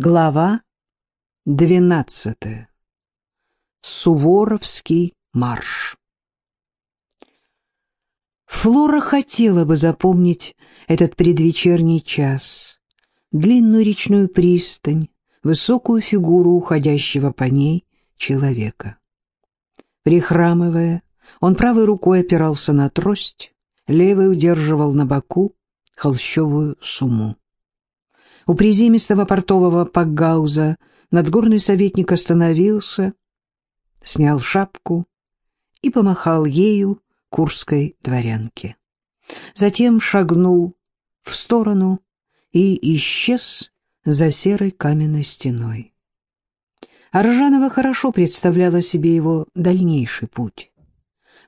Глава двенадцатая. Суворовский марш. Флора хотела бы запомнить этот предвечерний час, длинную речную пристань, высокую фигуру уходящего по ней человека. Прихрамывая, он правой рукой опирался на трость, левой удерживал на боку холщовую сумму. У приземистого портового пакгауза надгорный советник остановился, снял шапку и помахал ею курской дворянке. Затем шагнул в сторону и исчез за серой каменной стеной. Аржанова хорошо представляла себе его дальнейший путь.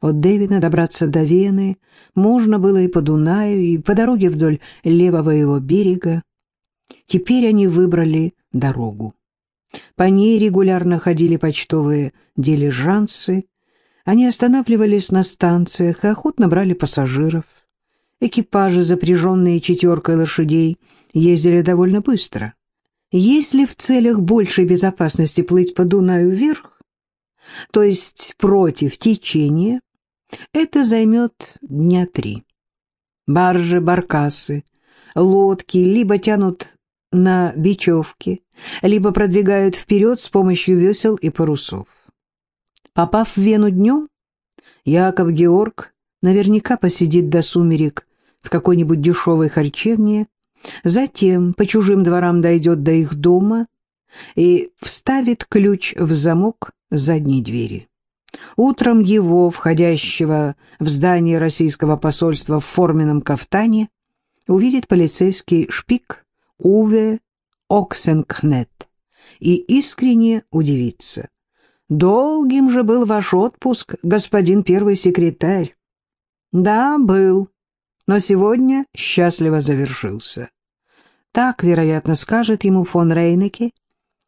От Дэвина добраться до Вены можно было и по Дунаю, и по дороге вдоль левого его берега. Теперь они выбрали дорогу. По ней регулярно ходили почтовые дилижансы. Они останавливались на станциях и охотно брали пассажиров. Экипажи, запряженные четверкой лошадей, ездили довольно быстро. Если в целях большей безопасности плыть по Дунаю вверх, то есть против течения, это займет дня три. Баржи, баркасы, лодки либо тянут на бечевке, либо продвигают вперед с помощью весел и парусов. Попав в Вену днем, Яков Георг наверняка посидит до сумерек в какой-нибудь дешевой харчевне, затем по чужим дворам дойдет до их дома и вставит ключ в замок задней двери. Утром его, входящего в здание российского посольства в форменном кафтане, увидит полицейский шпик Уве Оксенкнет и искренне удивиться. Долгим же был ваш отпуск, господин первый секретарь. Да, был, но сегодня счастливо завершился. Так, вероятно, скажет ему фон Рейнеке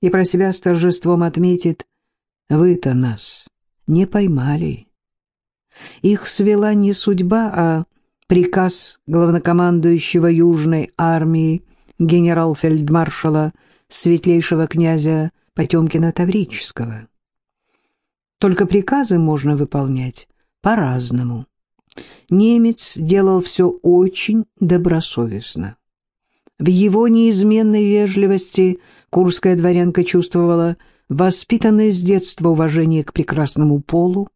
и про себя с торжеством отметит «Вы-то нас не поймали». Их свела не судьба, а приказ главнокомандующего Южной армии генерал-фельдмаршала светлейшего князя Потемкина Таврического. Только приказы можно выполнять по-разному. Немец делал все очень добросовестно. В его неизменной вежливости курская дворянка чувствовала воспитанное с детства уважение к прекрасному полу.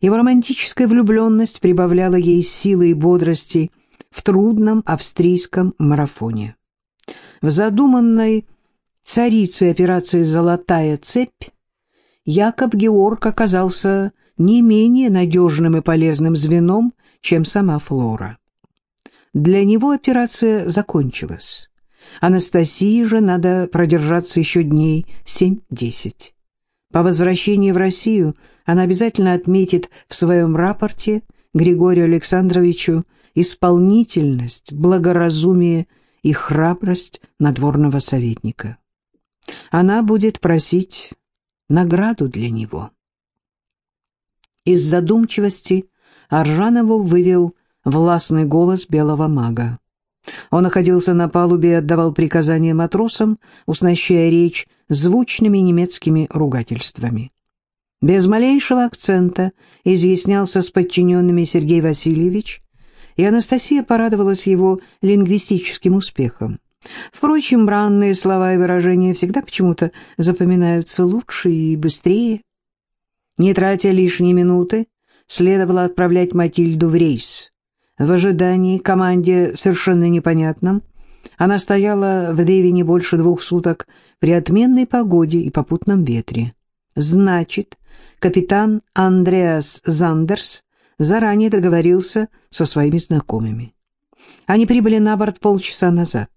Его романтическая влюбленность прибавляла ей силы и бодрости в трудном австрийском марафоне. В задуманной царицей операции «Золотая цепь» Якоб Георг оказался не менее надежным и полезным звеном, чем сама Флора. Для него операция закончилась. Анастасии же надо продержаться еще дней семь-десять. По возвращении в Россию она обязательно отметит в своем рапорте Григорию Александровичу исполнительность, благоразумие и храбрость надворного советника. Она будет просить награду для него. Из задумчивости Аржанову вывел властный голос белого мага. Он находился на палубе и отдавал приказания матросам, уснащая речь звучными немецкими ругательствами. Без малейшего акцента изъяснялся с подчиненными Сергей Васильевич, и Анастасия порадовалась его лингвистическим успехом. Впрочем, бранные слова и выражения всегда почему-то запоминаются лучше и быстрее. Не тратя лишние минуты, следовало отправлять Матильду в рейс. В ожидании команде совершенно непонятном она стояла в Девине больше двух суток при отменной погоде и попутном ветре. Значит, капитан Андреас Зандерс заранее договорился со своими знакомыми. Они прибыли на борт полчаса назад.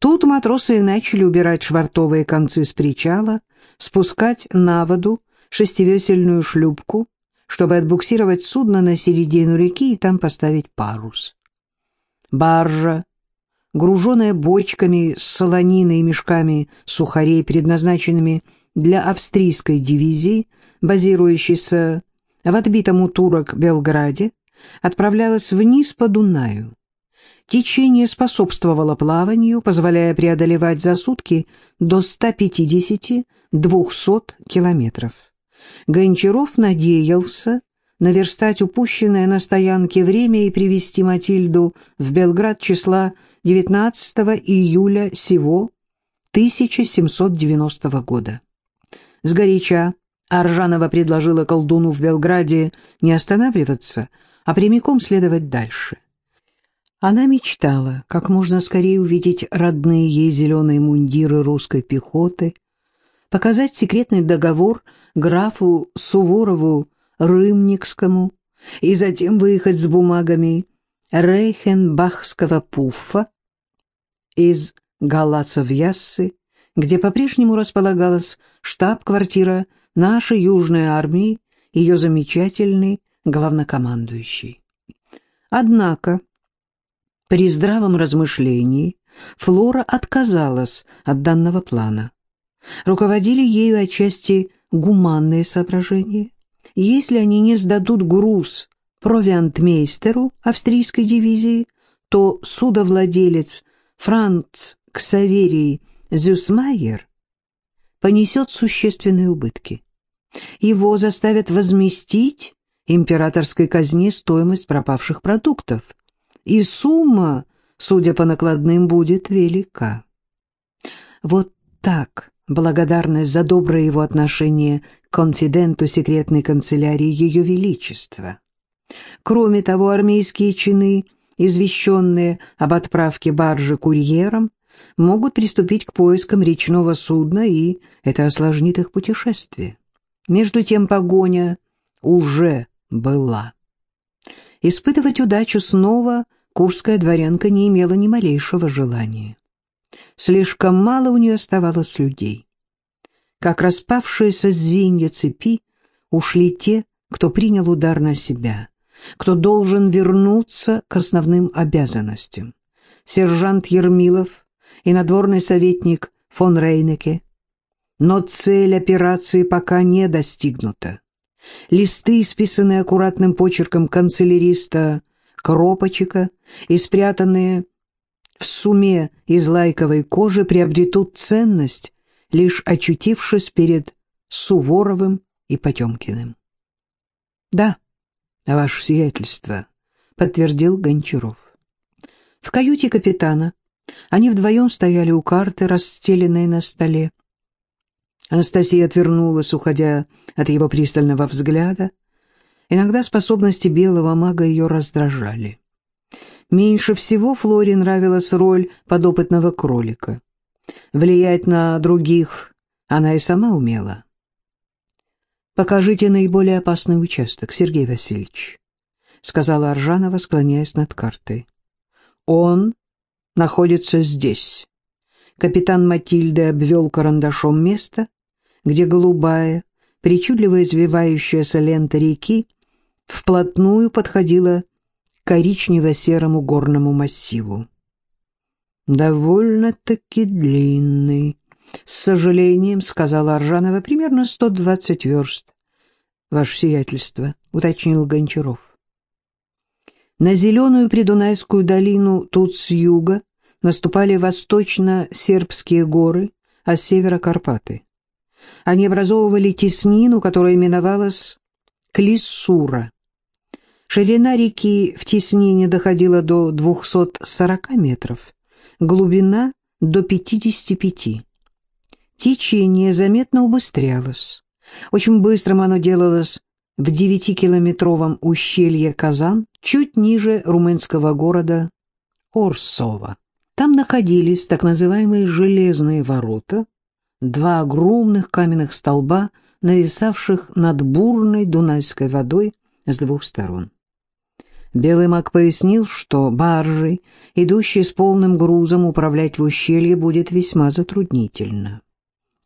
Тут матросы начали убирать швартовые концы с причала, спускать на воду шестивесельную шлюпку, чтобы отбуксировать судно на середину реки и там поставить парус. Баржа, груженная бочками с солониной и мешками сухарей, предназначенными для австрийской дивизии, базирующейся в отбитом у турок Белграде, отправлялась вниз по Дунаю. Течение способствовало плаванию, позволяя преодолевать за сутки до 150-200 километров. Гончаров надеялся наверстать упущенное на стоянке время и привести Матильду в Белград числа 19 июля сего 1790 года. Сгоряча Аржанова предложила колдуну в Белграде не останавливаться, а прямиком следовать дальше. Она мечтала как можно скорее увидеть родные ей зеленые мундиры русской пехоты, показать секретный договор графу Суворову Рымникскому и затем выехать с бумагами Рейхенбахского пуфа из Галацов-Яссы, где по-прежнему располагалась штаб-квартира нашей Южной армии, ее замечательный главнокомандующий. Однако при здравом размышлении Флора отказалась от данного плана. Руководили ею отчасти гуманные соображения. Если они не сдадут груз провиантмейстеру австрийской дивизии, то судовладелец Франц Ксаверий Зюсмайер понесет существенные убытки. Его заставят возместить императорской казне стоимость пропавших продуктов – и сумма, судя по накладным, будет велика. Вот так благодарность за доброе его отношение к конфиденту секретной канцелярии Ее Величества. Кроме того, армейские чины, извещенные об отправке баржи курьером, могут приступить к поискам речного судна, и это осложнит их путешествие. Между тем погоня уже была. Испытывать удачу снова – курская дворянка не имела ни малейшего желания. Слишком мало у нее оставалось людей. Как распавшиеся звенья цепи ушли те, кто принял удар на себя, кто должен вернуться к основным обязанностям. Сержант Ермилов и надворный советник фон Рейнеке. Но цель операции пока не достигнута. Листы, исписанные аккуратным почерком канцеляриста Кропочека и спрятанные в суме из лайковой кожи приобретут ценность, лишь очутившись перед Суворовым и Потемкиным. — Да, ваше сиятельство, — подтвердил Гончаров. В каюте капитана они вдвоем стояли у карты, расстеленной на столе. Анастасия отвернулась, уходя от его пристального взгляда, — Иногда способности белого мага ее раздражали. Меньше всего Флоре нравилась роль подопытного кролика. Влиять на других она и сама умела. «Покажите наиболее опасный участок, Сергей Васильевич», — сказала Аржанова, склоняясь над картой. «Он находится здесь». Капитан Матильды обвел карандашом место, где голубая, причудливо извивающаяся лента реки вплотную подходила коричнево-серому горному массиву. «Довольно-таки длинный», — с сожалением сказала Аржанова, — «примерно сто двадцать верст». «Ваше сиятельство», — уточнил Гончаров. На зеленую Придунайскую долину тут с юга наступали восточно-сербские горы, а с севера — Карпаты. Они образовывали теснину, которая именовалась Клиссура. Ширина реки в теснине доходила до 240 метров, глубина — до 55. Течение заметно убыстрялось. Очень быстрым оно делалось в девятикилометровом ущелье Казан, чуть ниже румынского города Орсова. Там находились так называемые «железные ворота», два огромных каменных столба, нависавших над бурной Дунайской водой с двух сторон. Белый маг пояснил, что баржей, идущей с полным грузом, управлять в ущелье будет весьма затруднительно.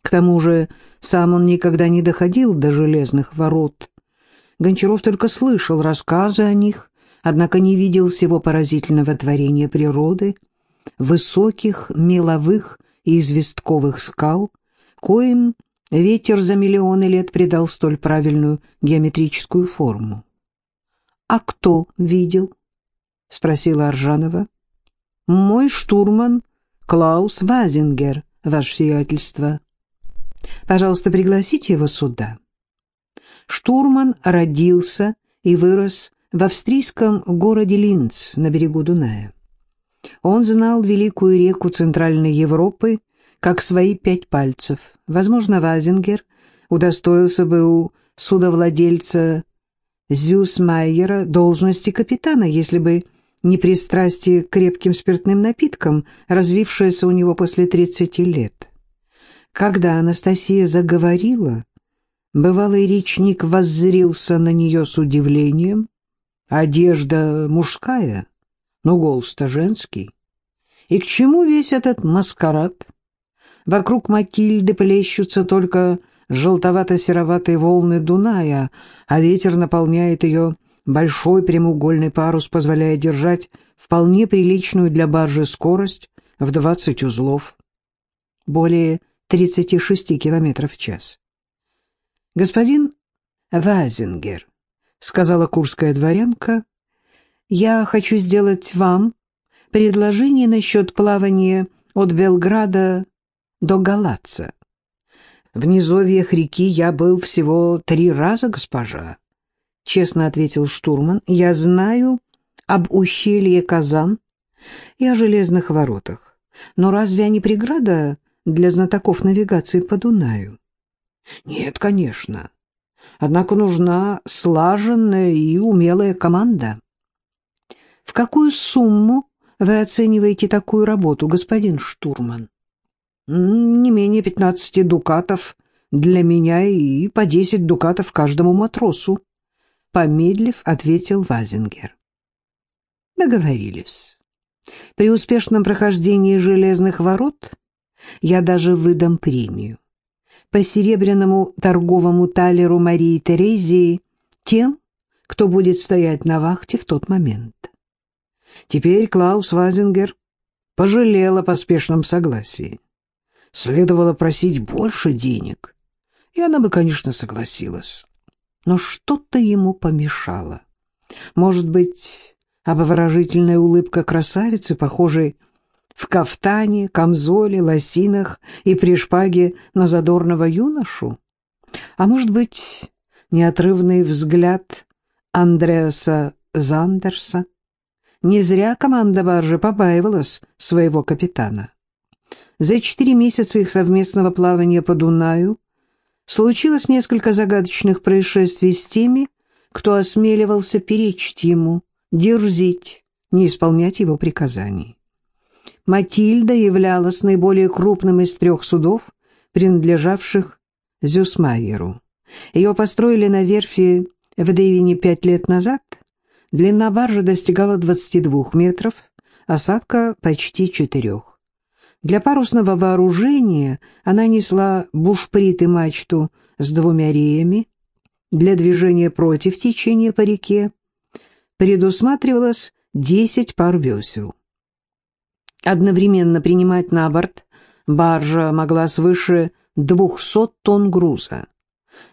К тому же сам он никогда не доходил до железных ворот. Гончаров только слышал рассказы о них, однако не видел всего поразительного творения природы, высоких, меловых и известковых скал, коим ветер за миллионы лет придал столь правильную геометрическую форму. «А кто видел?» — спросила Аржанова. Мой штурман Клаус Вазингер, ваше сиятельство. Пожалуйста, пригласите его сюда. Штурман родился и вырос в австрийском городе Линц на берегу Дуная. Он знал великую реку Центральной Европы как свои пять пальцев. Возможно, Вазингер удостоился бы у судовладельца Зюсмайера должности капитана, если бы не пристрастие к крепким спиртным напиткам, развившееся у него после 30 лет. Когда Анастасия заговорила, бывалый речник воззрился на нее с удивлением. Одежда мужская, но голос-то женский. И к чему весь этот маскарад? Вокруг Матильды плещутся только желтовато-сероватые волны Дуная, а ветер наполняет ее большой прямоугольный парус, позволяя держать вполне приличную для баржи скорость в 20 узлов, более 36 километров в час. «Господин Вазингер», — сказала курская дворянка, — «я хочу сделать вам предложение насчет плавания от Белграда до Галаца. В низовьях реки я был всего три раза, госпожа, — честно ответил штурман. Я знаю об ущелье Казан и о железных воротах. Но разве они преграда для знатоков навигации по Дунаю? Нет, конечно. Однако нужна слаженная и умелая команда. В какую сумму вы оцениваете такую работу, господин штурман? Не менее пятнадцати дукатов для меня и по десять дукатов каждому матросу. Помедлив, ответил Вазингер. Договорились. При успешном прохождении железных ворот я даже выдам премию. По серебряному торговому талеру Марии Терезии тем, кто будет стоять на вахте в тот момент. Теперь Клаус Вазингер пожалел о поспешном согласии следовало просить больше денег, и она бы, конечно, согласилась. Но что-то ему помешало. Может быть, обворожительная улыбка красавицы, похожей в кафтане, камзоле, лосинах и при шпаге на задорного юношу? А может быть, неотрывный взгляд Андреаса Зандерса? Не зря команда баржи побаивалась своего капитана. За четыре месяца их совместного плавания по Дунаю случилось несколько загадочных происшествий с теми, кто осмеливался перечить ему, дерзить, не исполнять его приказаний. Матильда являлась наиболее крупным из трех судов, принадлежавших Зюсмайеру. Ее построили на верфи в Дэвине пять лет назад. Длина баржи достигала 22 метров, осадка почти четырех. Для парусного вооружения она несла бушприт и мачту с двумя реями. Для движения против течения по реке предусматривалось 10 пар весел. Одновременно принимать на борт баржа могла свыше 200 тонн груза.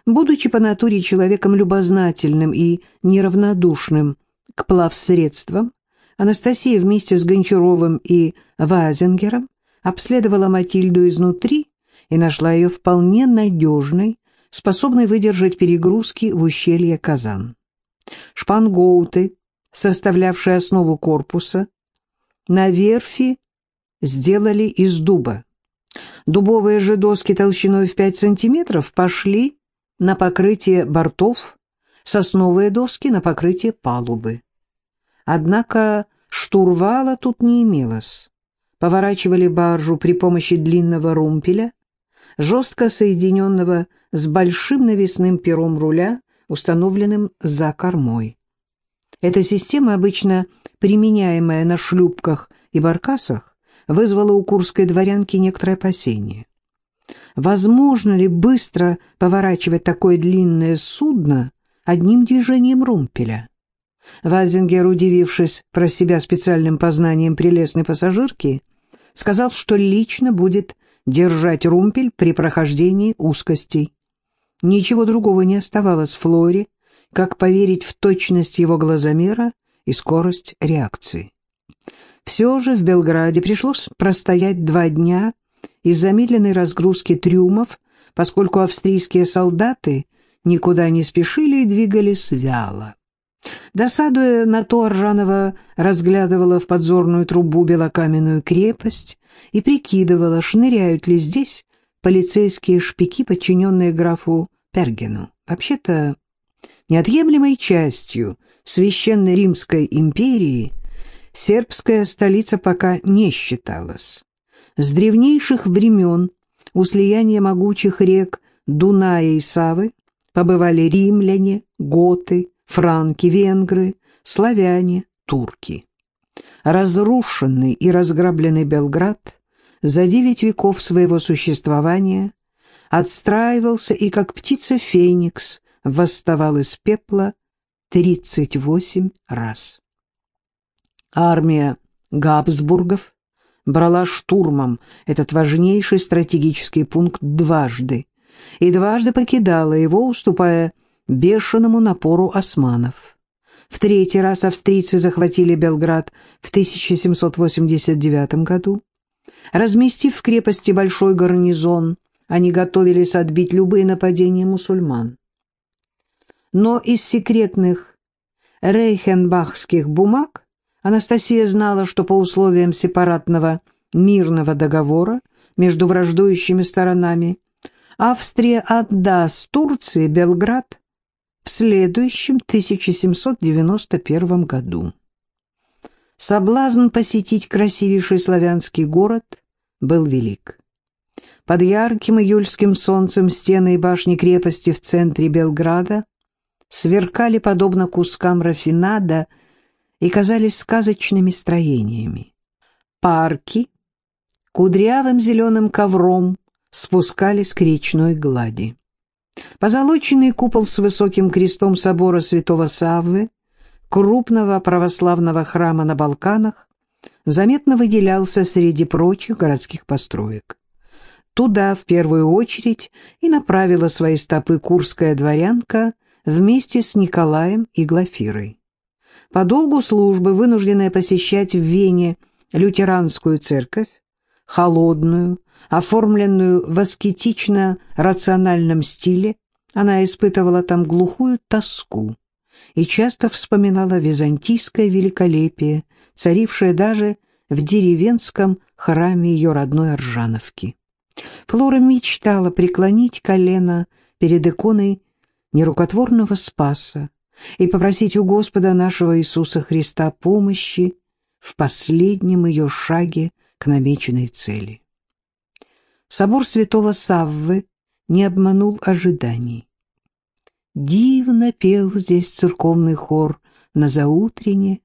Будучи по натуре человеком любознательным и неравнодушным к плавсредствам, Анастасия вместе с Гончаровым и Вазингером обследовала Матильду изнутри и нашла ее вполне надежной, способной выдержать перегрузки в ущелье Казан. Шпангоуты, составлявшие основу корпуса, на верфи сделали из дуба. Дубовые же доски толщиной в 5 сантиметров пошли на покрытие бортов, сосновые доски на покрытие палубы. Однако штурвала тут не имелось поворачивали баржу при помощи длинного румпеля, жестко соединенного с большим навесным пером руля, установленным за кормой. Эта система, обычно применяемая на шлюпках и баркасах, вызвала у курской дворянки некоторое опасение. Возможно ли быстро поворачивать такое длинное судно одним движением румпеля? Вазингер, удивившись про себя специальным познанием прелестной пассажирки, сказал, что лично будет держать румпель при прохождении узкостей. Ничего другого не оставалось Флоре, как поверить в точность его глазомера и скорость реакции. Все же в Белграде пришлось простоять два дня из-за медленной разгрузки трюмов, поскольку австрийские солдаты никуда не спешили и двигались вяло. Досадуя на то, Аржанова разглядывала в подзорную трубу белокаменную крепость и прикидывала, шныряют ли здесь полицейские шпики, подчиненные графу Пергену. Вообще-то, неотъемлемой частью Священной Римской империи сербская столица пока не считалась. С древнейших времен у слияния могучих рек Дуная и Савы побывали римляне, готы, франки, венгры, славяне, турки. Разрушенный и разграбленный Белград за девять веков своего существования отстраивался и, как птица Феникс, восставал из пепла 38 раз. Армия Габсбургов брала штурмом этот важнейший стратегический пункт дважды и дважды покидала его, уступая бешеному напору османов. В третий раз австрийцы захватили Белград в 1789 году. Разместив в крепости большой гарнизон, они готовились отбить любые нападения мусульман. Но из секретных рейхенбахских бумаг Анастасия знала, что по условиям сепаратного мирного договора между враждующими сторонами Австрия отдаст Турции Белград в следующем 1791 году. Соблазн посетить красивейший славянский город был велик. Под ярким июльским солнцем стены и башни крепости в центре Белграда сверкали подобно кускам рафинада и казались сказочными строениями. Парки кудрявым зеленым ковром спускались к речной глади. Позолоченный купол с высоким крестом собора святого Саввы, крупного православного храма на Балканах, заметно выделялся среди прочих городских построек. Туда в первую очередь и направила свои стопы курская дворянка вместе с Николаем и Глафирой. По долгу службы, вынужденная посещать в Вене лютеранскую церковь, холодную, оформленную в аскетично-рациональном стиле, она испытывала там глухую тоску и часто вспоминала византийское великолепие, царившее даже в деревенском храме ее родной Оржановки. Флора мечтала преклонить колено перед иконой нерукотворного Спаса и попросить у Господа нашего Иисуса Христа помощи в последнем ее шаге к намеченной цели. Собор святого Саввы не обманул ожиданий. Дивно пел здесь церковный хор на заутрене,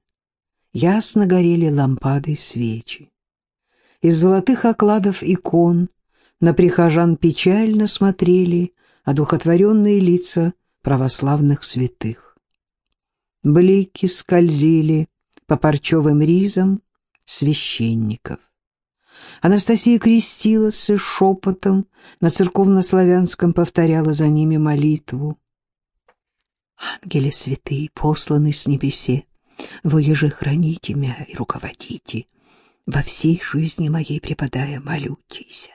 ясно горели лампады и свечи. Из золотых окладов икон на прихожан печально смотрели одухотворенные лица православных святых. Блики скользили по парчевым ризам священников. Анастасия крестилась и шепотом на церковно-славянском повторяла за ними молитву. «Ангели святые, посланы с небесе, вы еже храните меня и руководите, во всей жизни моей преподая молютися.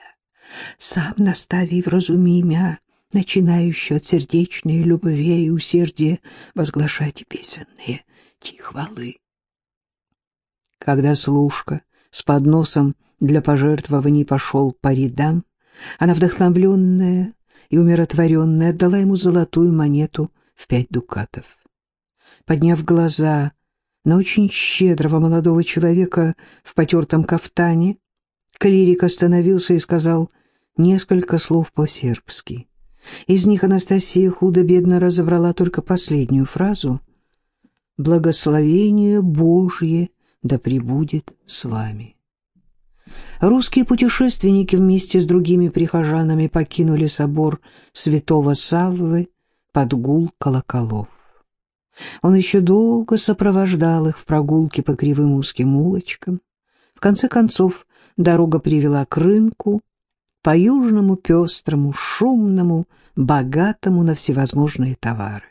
Сам настави вразуми мя, начинающую от сердечной любви и усердия возглашать песенные тихвалы. Когда служка с подносом для пожертвований пошел по рядам, она, вдохновленная и умиротворенная, отдала ему золотую монету в пять дукатов. Подняв глаза на очень щедрого молодого человека в потертом кафтане, клирик остановился и сказал несколько слов по-сербски. Из них Анастасия худо-бедно разобрала только последнюю фразу «Благословение Божье да пребудет с вами». Русские путешественники вместе с другими прихожанами покинули собор святого Саввы под гул колоколов. Он еще долго сопровождал их в прогулке по кривым узким улочкам. В конце концов, дорога привела к рынку, по-южному пестрому, шумному, богатому на всевозможные товары.